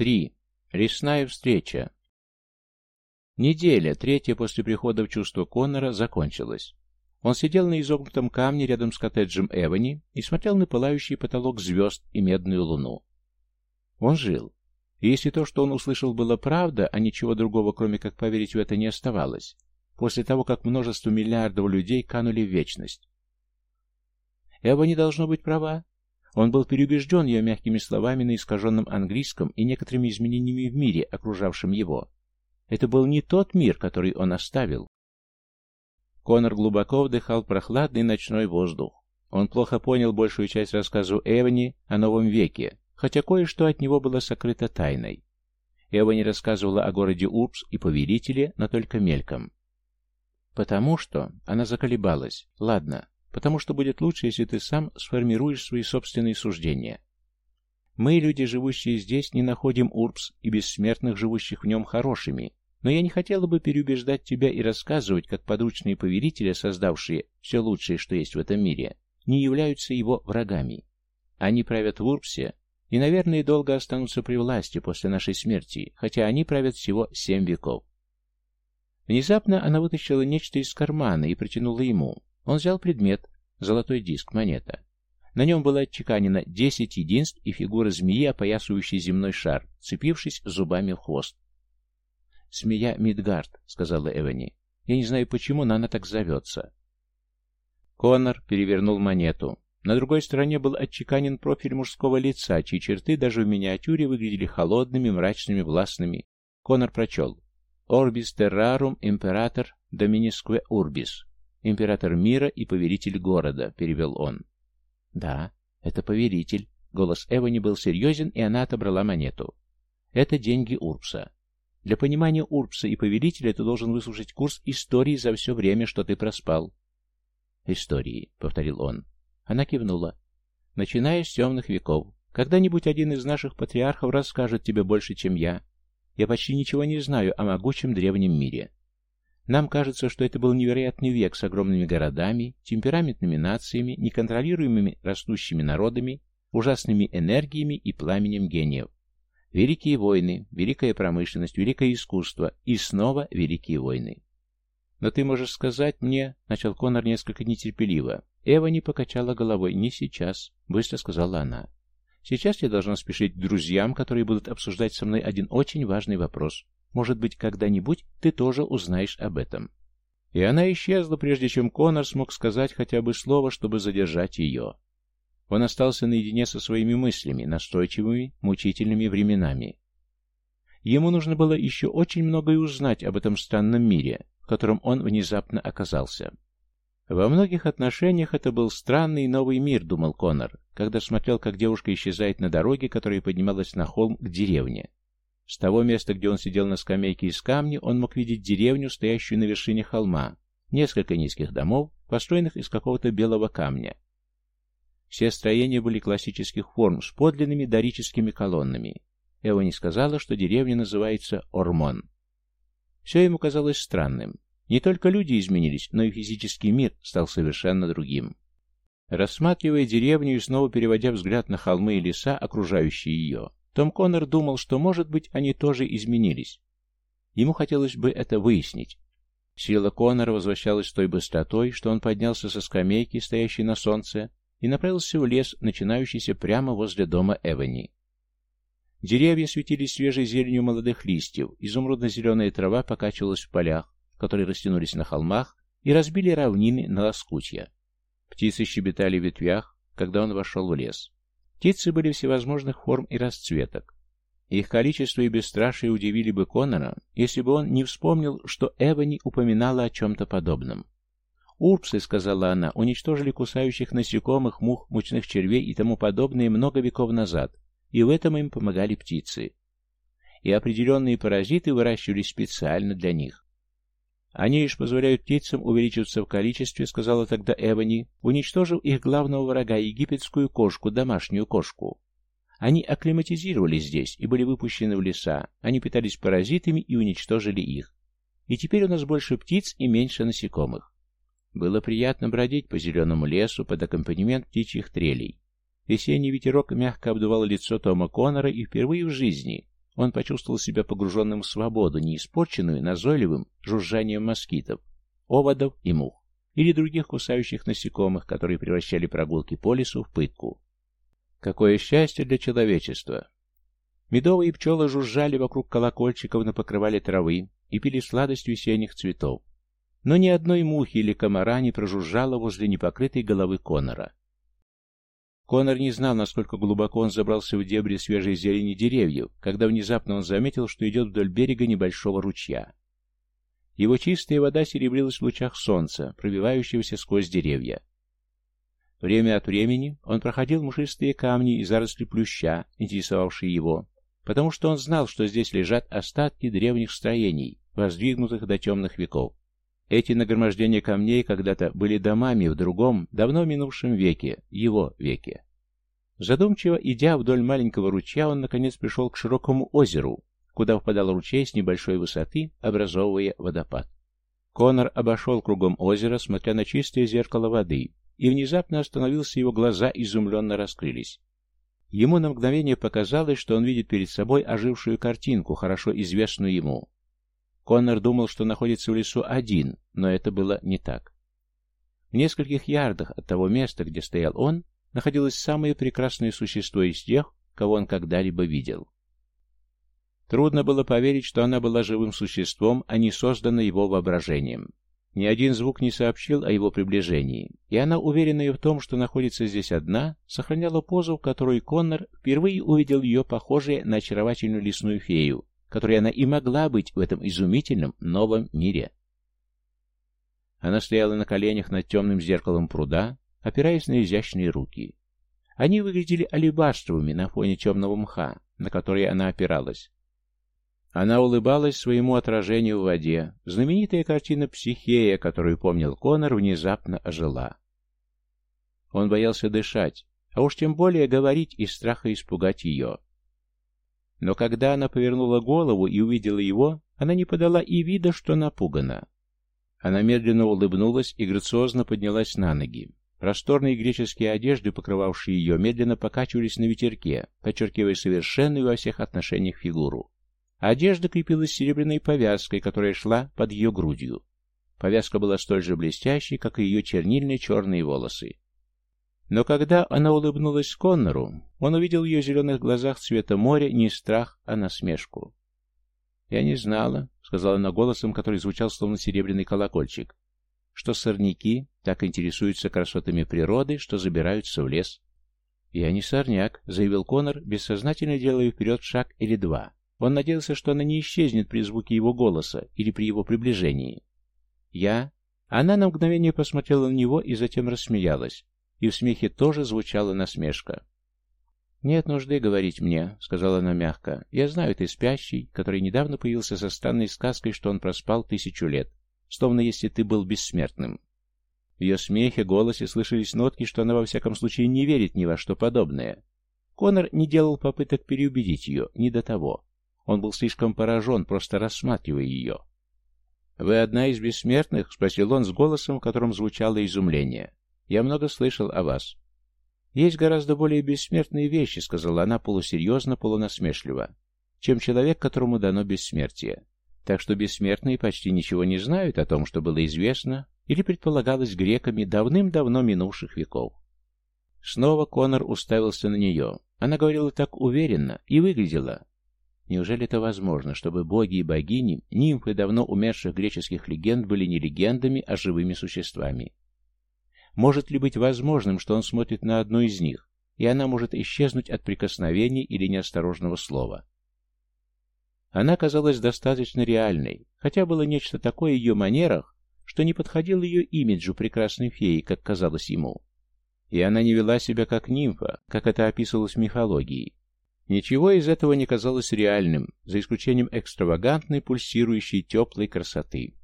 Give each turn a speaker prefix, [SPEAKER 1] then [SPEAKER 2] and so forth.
[SPEAKER 1] Три. Лесная встреча. Неделя, третья после прихода в чувство Коннора, закончилась. Он сидел на изогнутом камне рядом с коттеджем Эвани и смотрел на пылающий потолок звезд и медную луну. Он жил. И если то, что он услышал, было правда, а ничего другого, кроме как поверить в это, не оставалось, после того, как множество миллиардов людей канули в вечность. Эва не должно быть права. Он был переубежден ее мягкими словами на искаженном английском и некоторыми изменениями в мире, окружавшем его. Это был не тот мир, который он оставил. Конор глубоко вдыхал прохладный ночной воздух. Он плохо понял большую часть рассказу Эвани о новом веке, хотя кое-что от него было сокрыто тайной. Эвани рассказывала о городе Урбс и повелителе, но только мельком. Потому что она заколебалась. Ладно, потому что будет лучше, если ты сам сформируешь свои собственные суждения. Мы, люди, живущие здесь, не находим Урбс и бессмертных, живущих в нем, хорошими, но я не хотела бы переубеждать тебя и рассказывать, как подручные повелители, создавшие все лучшее, что есть в этом мире, не являются его врагами. Они правят в Урбсе и, наверное, долго останутся при власти после нашей смерти, хотя они правят всего семь веков. Внезапно она вытащила нечто из кармана и протянула ему. Он взял предмет, золотой диск, монета. На нем было отчеканено десять единств и фигура змеи, опоясывающей земной шар, цепившись зубами в хвост. «Змея Мидгард», — сказала Эвани. «Я не знаю почему, но она так зовется». Конор перевернул монету. На другой стороне был отчеканен профиль мужского лица, чьи черты даже в миниатюре выглядели холодными, мрачными, властными. Конор прочел. «Орбис террарум император доминискве урбис». «Император мира и повелитель города», — перевел он. «Да, это повелитель». Голос Эвани был серьезен, и она отобрала монету. «Это деньги Урбса. Для понимания Урбса и повелителя ты должен выслушать курс истории за все время, что ты проспал». «Истории», — повторил он. Она кивнула. «Начиная с темных веков. Когда-нибудь один из наших патриархов расскажет тебе больше, чем я. Я почти ничего не знаю о могучем древнем мире. Нам кажется, что это был невероятный век с огромными городами, темпераментными нациями, неконтролируемыми растущими народами, ужасными энергиями и пламенем гениев. Великие войны, великая промышленность, великое искусство и снова великие войны. «Но ты можешь сказать мне...» — начал Конор несколько нетерпеливо. Эва не покачала головой. «Не сейчас», — быстро сказала она. «Сейчас я должна спешить к друзьям, которые будут обсуждать со мной один очень важный вопрос. Может быть, когда-нибудь ты тоже узнаешь об этом». И она исчезла, прежде чем Конор смог сказать хотя бы слово, чтобы задержать ее. Он остался наедине со своими мыслями, настойчивыми, мучительными временами. Ему нужно было еще очень многое узнать об этом странном мире, в котором он внезапно оказался. Во многих отношениях это был странный новый мир, думал Конор, когда смотрел, как девушка исчезает на дороге, которая поднималась на холм к деревне. С того места, где он сидел на скамейке из камня, он мог видеть деревню, стоящую на вершине холма, несколько низких домов, построенных из какого-то белого камня. Все строения были классических форм с подлинными дорическими колоннами. Эва не сказала, что деревня называется Ормон. Все ему казалось странным. Не только люди изменились, но и физический мир стал совершенно другим. Рассматривая деревню и снова переводя взгляд на холмы и леса, окружающие ее, том Коннор думал, что, может быть, они тоже изменились. Ему хотелось бы это выяснить. Сила Коннора возвращалась с той быстротой, что он поднялся со скамейки, стоящей на солнце, и направился в лес, начинающийся прямо возле дома Эвани. Деревья светились свежей зеленью молодых листьев, изумрудно-зеленая трава покачивалась в полях, которые растянулись на холмах и разбили равнины на лоскутья. Птицы щебетали в ветвях, когда он вошел в лес. Птицы были всевозможных форм и расцветок. Их количество и бесстрашие удивили бы Конора, если бы он не вспомнил, что Эвани упоминала о чем-то подобном. «Урпсы», — сказала она, — уничтожили кусающих насекомых, мух, мучных червей и тому подобное много веков назад, и в этом им помогали птицы. И определенные паразиты выращивались специально для них. «Они лишь позволяют птицам увеличиваться в количестве», — сказала тогда Эвани, уничтожив их главного врага, египетскую кошку, домашнюю кошку. Они акклиматизировались здесь и были выпущены в леса. Они питались паразитами и уничтожили их. И теперь у нас больше птиц и меньше насекомых. Было приятно бродить по зеленому лесу под аккомпанемент птичьих трелей. Весенний ветерок мягко обдувал лицо Тома Коннора, и впервые в жизни он почувствовал себя погруженным в свободу, не испорченную назойливым жужжанием москитов, оводов и мух, или других кусающих насекомых, которые превращали прогулки по лесу в пытку. Какое счастье для человечества! Медовые пчелы жужжали вокруг колокольчиков на покрывале травы и пили сладость весенних цветов. Но ни одной мухи или комара не прожужжало возле непокрытой головы Конора. Конор не знал, насколько глубоко он забрался в дебри свежей зелени деревьев, когда внезапно он заметил, что идет вдоль берега небольшого ручья. Его чистая вода серебрилась в лучах солнца, пробивающегося сквозь деревья. Время от времени он проходил мшистые камни и заросли плюща, интересовавшие его, потому что он знал, что здесь лежат остатки древних строений, воздвигнутых до темных веков. Эти нагромождения камней когда-то были домами в другом, давно минувшем веке, его веке. Задумчиво идя вдоль маленького ручья, он наконец пришел к широкому озеру, куда впадал ручей с небольшой высоты, образовывая водопад. Конор обошел кругом озера, смотря на чистое зеркало воды, и внезапно остановился, его глаза изумленно раскрылись. Ему на мгновение показалось, что он видит перед собой ожившую картинку, хорошо известную ему. Коннор думал, что находится в лесу один, но это было не так. В нескольких ярдах от того места, где стоял он, находилось самое прекрасное существо из тех, кого он когда-либо видел. Трудно было поверить, что она была живым существом, а не создана его воображением. Ни один звук не сообщил о его приближении, и она, уверенная в том, что находится здесь одна, сохраняла позу, в которой Коннор впервые увидел ее похожей на очаровательную лесную фею, которой она и могла быть в этом изумительном новом мире. Она стояла на коленях над темным зеркалом пруда, опираясь на изящные руки. Они выглядели алебастровыми на фоне темного мха, на который она опиралась. Она улыбалась своему отражению в воде. Знаменитая картина «Психея», которую помнил Конор, внезапно ожила. Он боялся дышать, а уж тем более говорить из страха испугать ее. Но когда она повернула голову и увидела его, она не подала и вида, что напугана. Она медленно улыбнулась и грациозно поднялась на ноги. Просторные греческие одежды, покрывавшие ее, медленно покачивались на ветерке, подчеркивая совершенную во всех отношениях фигуру. Одежда крепилась серебряной повязкой, которая шла под ее грудью. Повязка была столь же блестящей, как и ее чернильные черные волосы. Но когда она улыбнулась Коннору, он увидел в ее зеленых глазах цвета моря не страх, а насмешку. «Я не знала», — сказала она голосом, который звучал словно серебряный колокольчик, «что сорняки так интересуются красотами природы, что забираются в лес». «Я не сорняк», — заявил Коннор, бессознательно делая вперед шаг или два. Он надеялся, что она не исчезнет при звуке его голоса или при его приближении. «Я...» Она на мгновение посмотрела на него и затем рассмеялась и в смехе тоже звучала насмешка. «Нет нужды говорить мне», — сказала она мягко. «Я знаю, ты спящий, который недавно появился со странной сказкой, что он проспал тысячу лет, словно если ты был бессмертным». В ее смехе, голосе слышались нотки, что она во всяком случае не верит ни во что подобное. Конор не делал попыток переубедить ее, ни до того. Он был слишком поражен, просто рассматривая ее. «Вы одна из бессмертных?» — спросил он с голосом, в котором звучало изумление. Я много слышал о вас. Есть гораздо более бессмертные вещи, сказала она полусерьезно, полунасмешливо, чем человек, которому дано бессмертие. Так что бессмертные почти ничего не знают о том, что было известно или предполагалось греками давным-давно минувших веков. Снова Конор уставился на нее. Она говорила так уверенно и выглядела. Неужели это возможно, чтобы боги и богини, нимфы давно умерших греческих легенд были не легендами, а живыми существами? Может ли быть возможным, что он смотрит на одну из них, и она может исчезнуть от прикосновений или неосторожного слова? Она казалась достаточно реальной, хотя было нечто такое в ее манерах, что не подходило ее имиджу прекрасной феи, как казалось ему. И она не вела себя как нимфа, как это описывалось в мифологии. Ничего из этого не казалось реальным, за исключением экстравагантной, пульсирующей, теплой красоты.